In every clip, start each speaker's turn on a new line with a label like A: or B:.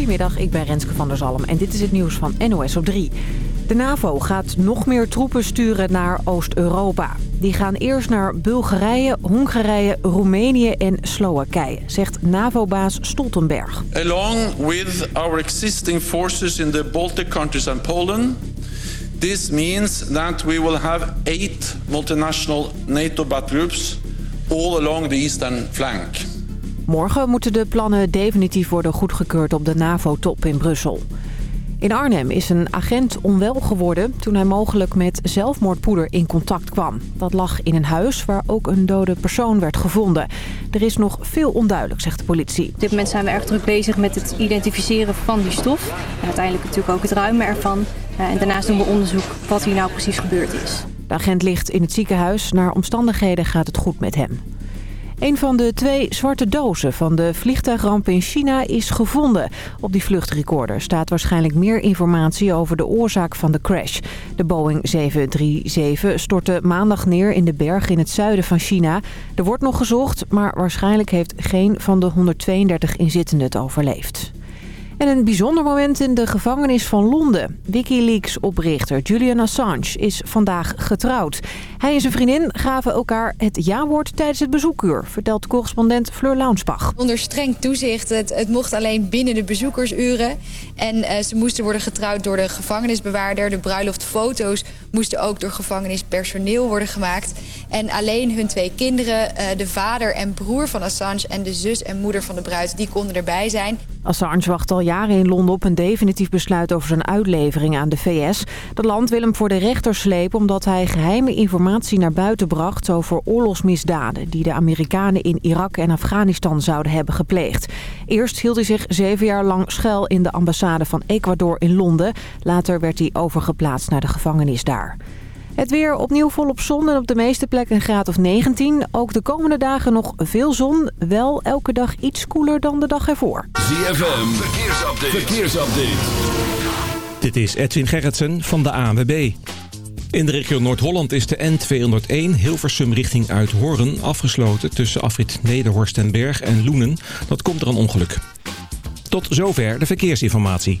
A: Goedemiddag, ik ben Renske van der Zalm en dit is het nieuws van NOS op 3. De NAVO gaat nog meer troepen sturen naar Oost-Europa. Die gaan eerst naar Bulgarije, Hongarije, Roemenië en Slowakije, zegt NAVO-baas Stoltenberg.
B: Along with our existing forces in the Baltic countries and Poland, this means that we will have eight multinational NATO battlegroups all along the eastern flank.
A: Morgen moeten de plannen definitief worden goedgekeurd op de NAVO-top in Brussel. In Arnhem is een agent onwel geworden toen hij mogelijk met zelfmoordpoeder in contact kwam. Dat lag in een huis waar ook een dode persoon werd gevonden. Er is nog veel onduidelijk, zegt de politie.
C: Op dit moment zijn we erg druk bezig met het identificeren van die stof. En uiteindelijk natuurlijk ook het ruimen ervan. En daarnaast doen we onderzoek wat hier nou precies gebeurd is.
A: De agent ligt in het ziekenhuis. Naar omstandigheden gaat het goed met hem. Een van de twee zwarte dozen van de vliegtuigramp in China is gevonden. Op die vluchtrecorder staat waarschijnlijk meer informatie over de oorzaak van de crash. De Boeing 737 stortte maandag neer in de berg in het zuiden van China. Er wordt nog gezocht, maar waarschijnlijk heeft geen van de 132 inzittenden het overleefd. En een bijzonder moment in de gevangenis van Londen. Wikileaks-oprichter Julian Assange is vandaag getrouwd. Hij en zijn vriendin gaven elkaar het ja-woord tijdens het bezoekuur... vertelt correspondent Fleur Launsbach.
D: Onder streng toezicht. Het, het mocht alleen binnen de bezoekersuren. En uh, ze moesten worden getrouwd door de gevangenisbewaarder. De bruiloftfoto's moesten ook door gevangenispersoneel worden gemaakt. En alleen hun twee kinderen, uh, de vader en broer van Assange... en de zus en moeder van de bruid, die konden erbij zijn.
A: Assange wacht al jaren in Londen op een definitief besluit over zijn uitlevering aan de VS. Dat land wil hem voor de rechter slepen omdat hij geheime informatie naar buiten bracht over oorlogsmisdaden die de Amerikanen in Irak en Afghanistan zouden hebben gepleegd. Eerst hield hij zich zeven jaar lang schuil in de ambassade van Ecuador in Londen. Later werd hij overgeplaatst naar de gevangenis daar. Het weer opnieuw volop zon en op de meeste plekken een graad of 19. Ook de komende dagen nog veel zon. Wel elke dag iets koeler dan de dag ervoor.
E: ZFM, verkeersupdate. verkeersupdate.
F: Dit is Edwin Gerritsen van de ANWB. In de regio Noord-Holland is de N201 Hilversum richting Uithoorn afgesloten... tussen afrit Nederhorst en Berg en Loenen. Dat komt er een ongeluk. Tot zover de verkeersinformatie.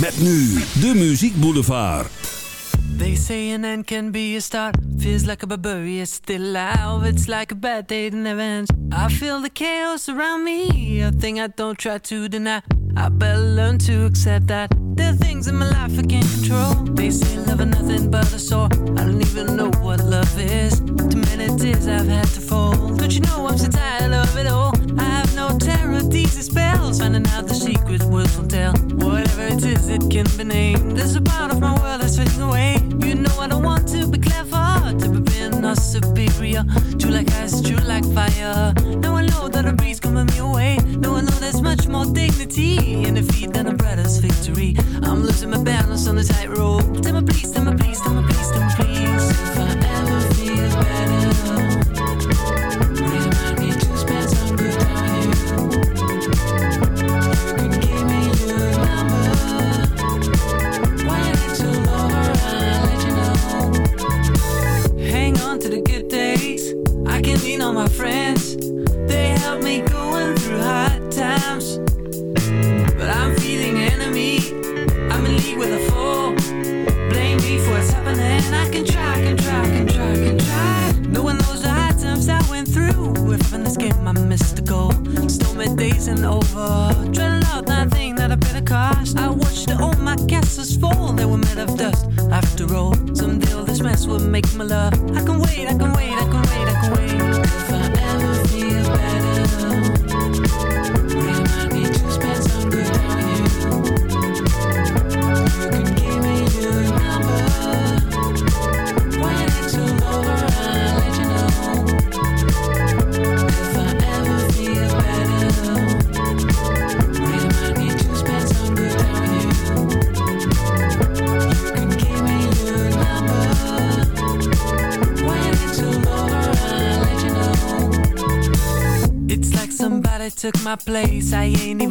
E: Met nu de Muziek Boulevard.
G: They say an end can be a start. Feels like a barbarian still alive. It's like a bad day never ends. I feel the chaos around me. A thing I don't try to deny. I better learn to accept that. There are things in my life I can't control. They say love is nothing but a sore. I don't even know what love is. Too many tears I've had to fold. Don't you know I'm so tired of it all? I have no terror, these spells. Finding out the secret words will tell. It is, it can be named. There's a part of my world that's fading away. You know I don't want to be clever, to be being not superior. True like ice, true like fire. Now I know that a breeze coming me away. Now I know there's much more dignity in
H: took my place. I ain't even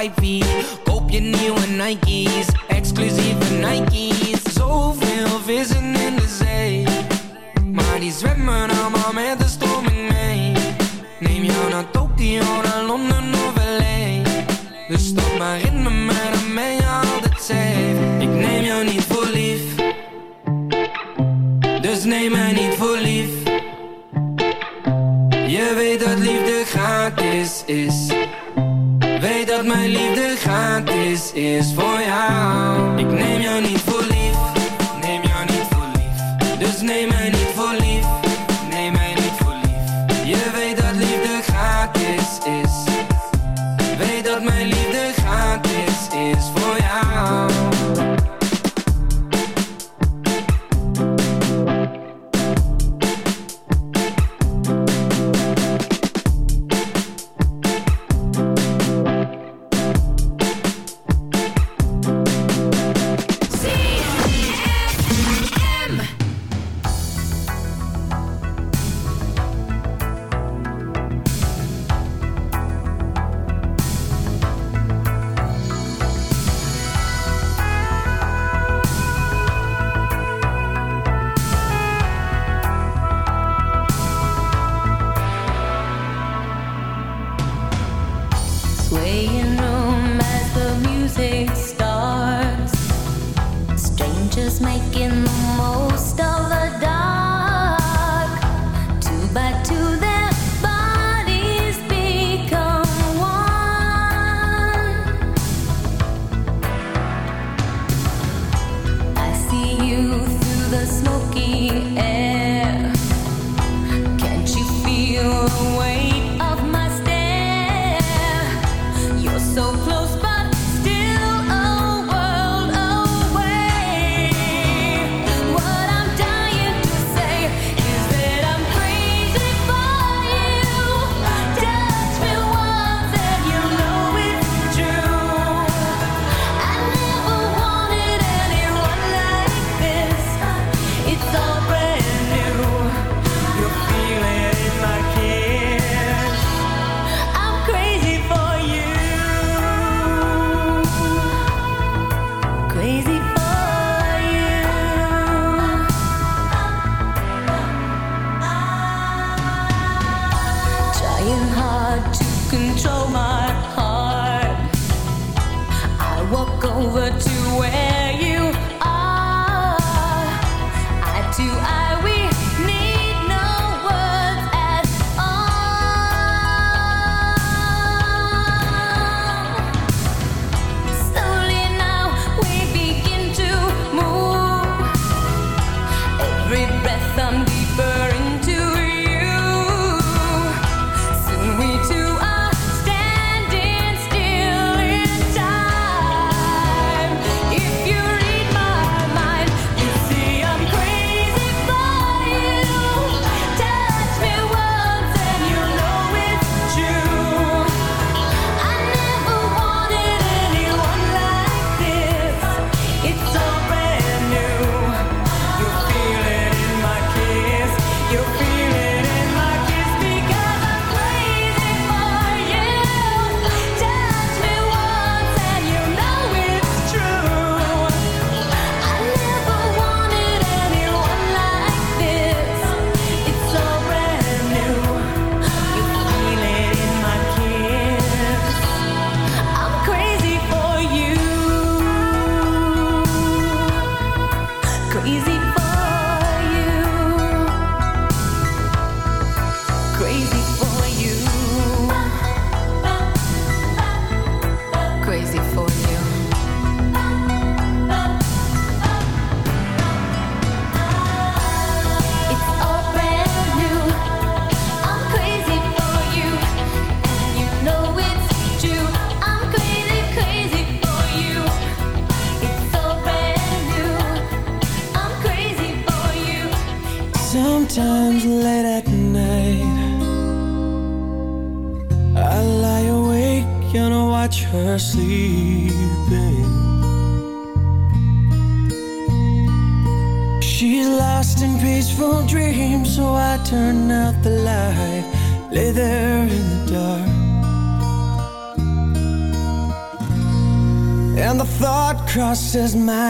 I: wifey. Koop je nieuwe Nike's, exclusieve Nike's. Zoveel vissen is voor jou. Ik neem jou niet
J: thought crosses my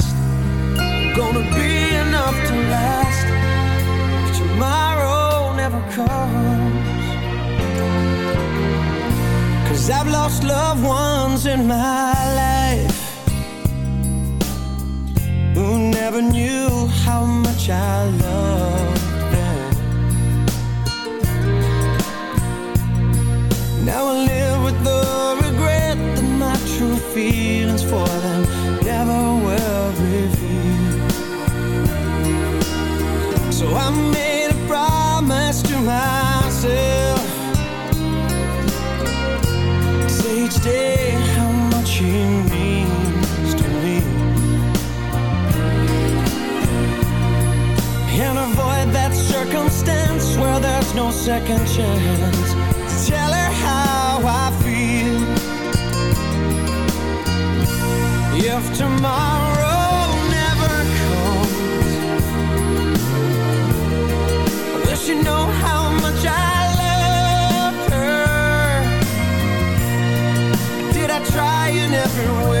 J: comes? Cause I've lost loved ones in my life who never knew how much I loved them. Now I live with the regret that my true feelings for day how much means to me. Avoid that circumstance where there's no second chance. Tell her how I feel. If tomorrow Did I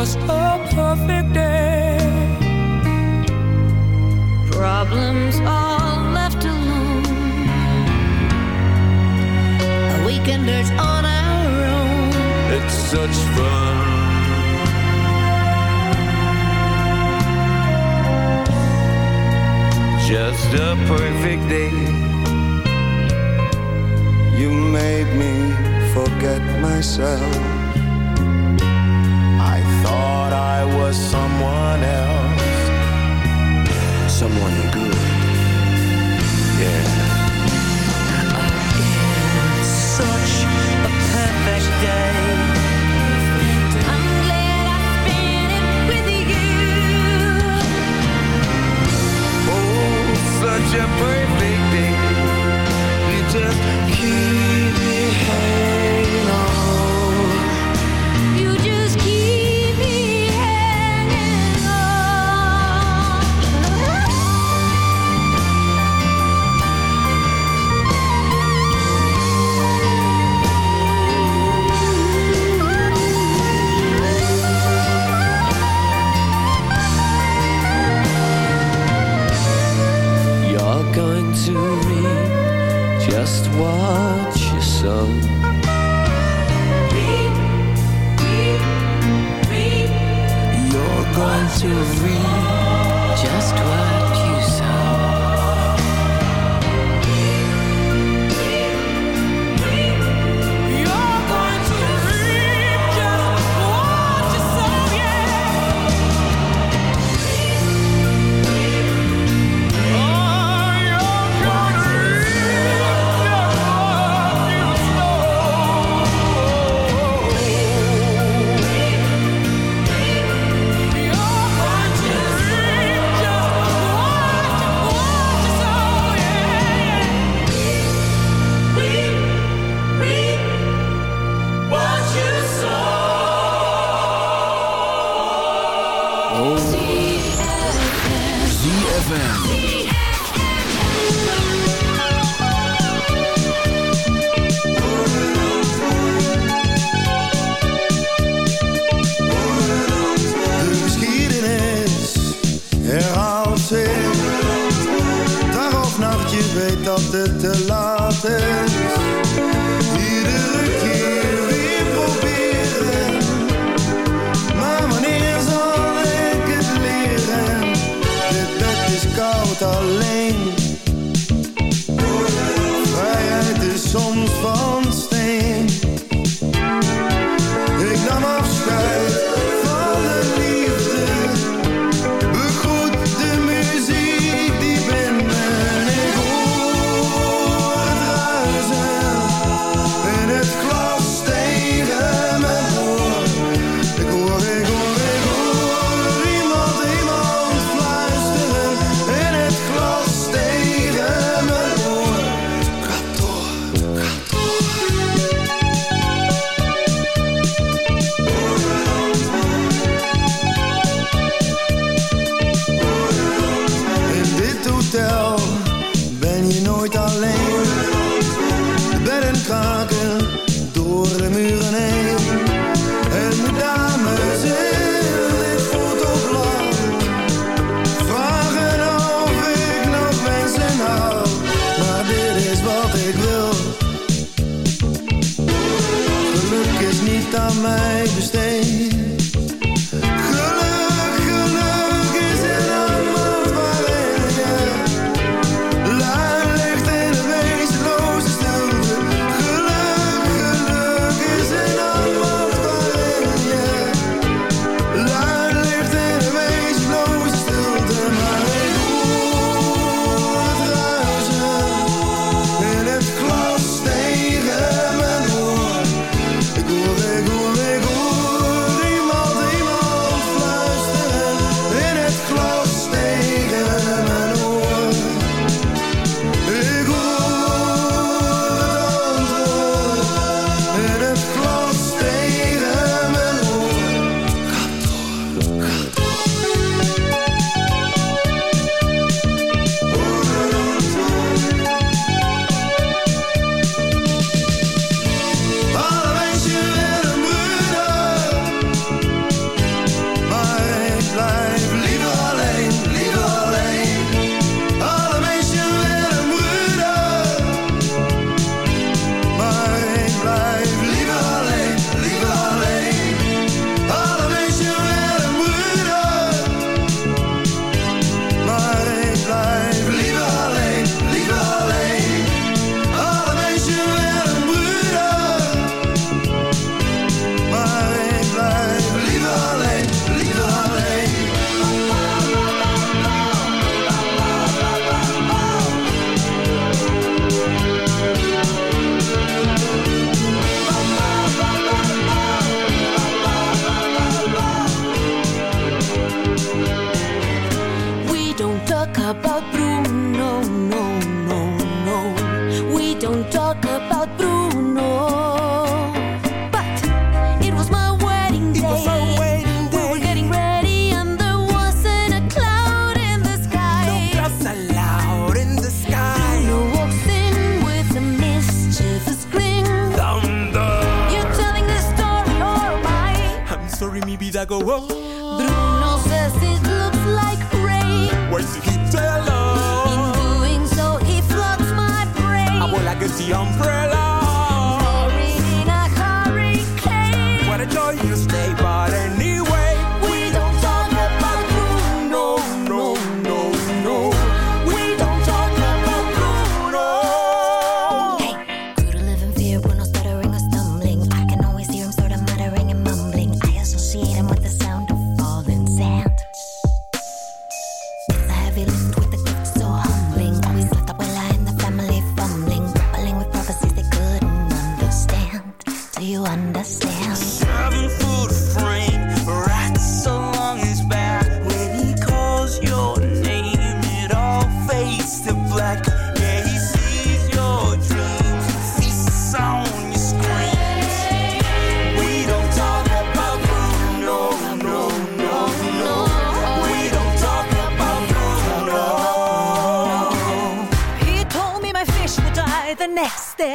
J: just
I: a perfect day.
K: Perfect day.
L: You made me forget myself.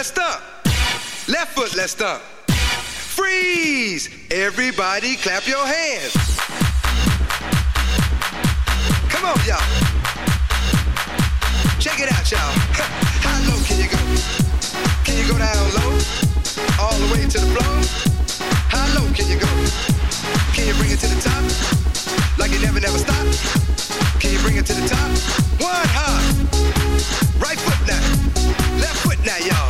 M: Let's stomp. Left foot, let's stomp. Freeze! Everybody clap your hands. Come on, y'all. Check it out, y'all. How low can you go? Can you go down low? All the way to the floor? How low can you go? Can you bring it to the top? Like you never, never stop? Can you bring it to the top? One hop. Right foot now. Left foot now, y'all.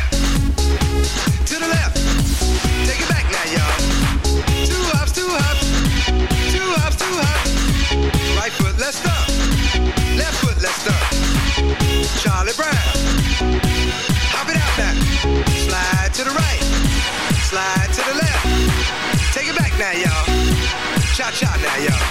M: Left foot. Charlie Brown. Hop it out now. Slide to the right. Slide to the left. Take it back now, y'all. Cha cha now, y'all.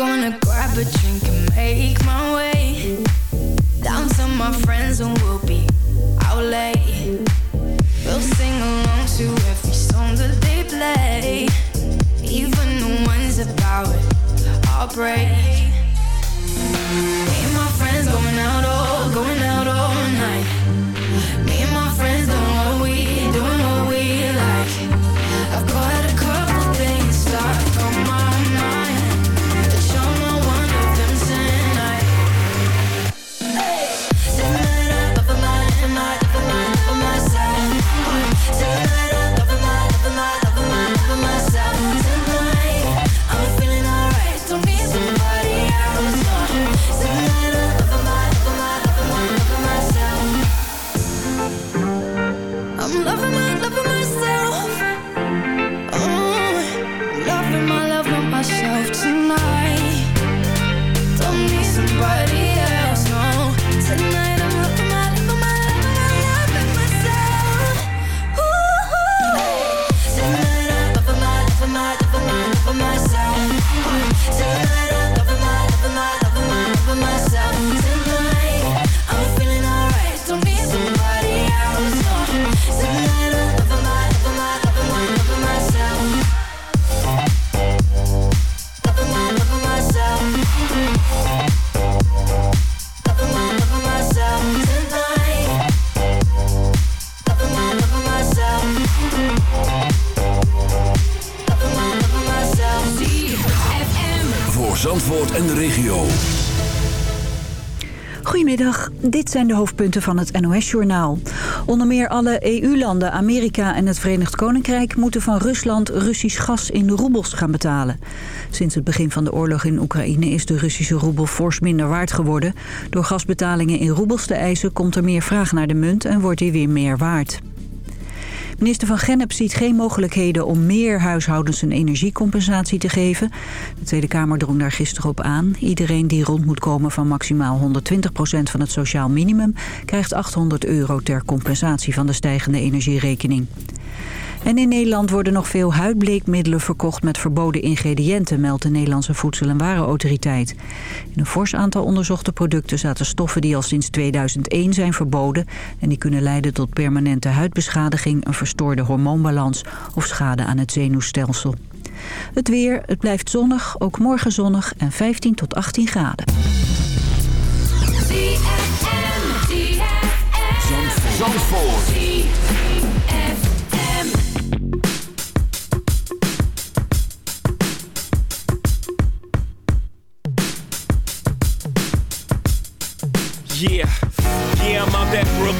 I: Gonna
N: dit zijn de hoofdpunten van het NOS-journaal. Onder meer alle EU-landen, Amerika en het Verenigd Koninkrijk... moeten van Rusland Russisch gas in roebels gaan betalen. Sinds het begin van de oorlog in Oekraïne is de Russische roebel fors minder waard geworden. Door gasbetalingen in roebels te eisen komt er meer vraag naar de munt en wordt die weer meer waard. Minister van Gennep ziet geen mogelijkheden om meer huishoudens een energiecompensatie te geven. De Tweede Kamer drong daar gisteren op aan. Iedereen die rond moet komen van maximaal 120% van het sociaal minimum... krijgt 800 euro ter compensatie van de stijgende energierekening. En in Nederland worden nog veel huidbleekmiddelen verkocht met verboden ingrediënten, meldt de Nederlandse Voedsel- en Warenautoriteit. In een fors aantal onderzochte producten zaten stoffen die al sinds 2001 zijn verboden en die kunnen leiden tot permanente huidbeschadiging, een verstoorde hormoonbalans of schade aan het zenuwstelsel. Het weer, het blijft zonnig, ook morgen zonnig en 15 tot 18 graden.
O: Yeah, yeah, I'm out that Brooklyn.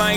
O: Is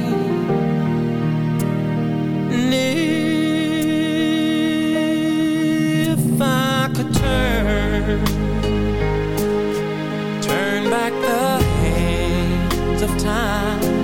G: Turn back the hands of time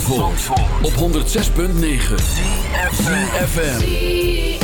E: Zandvoort, op 106.9 CFFM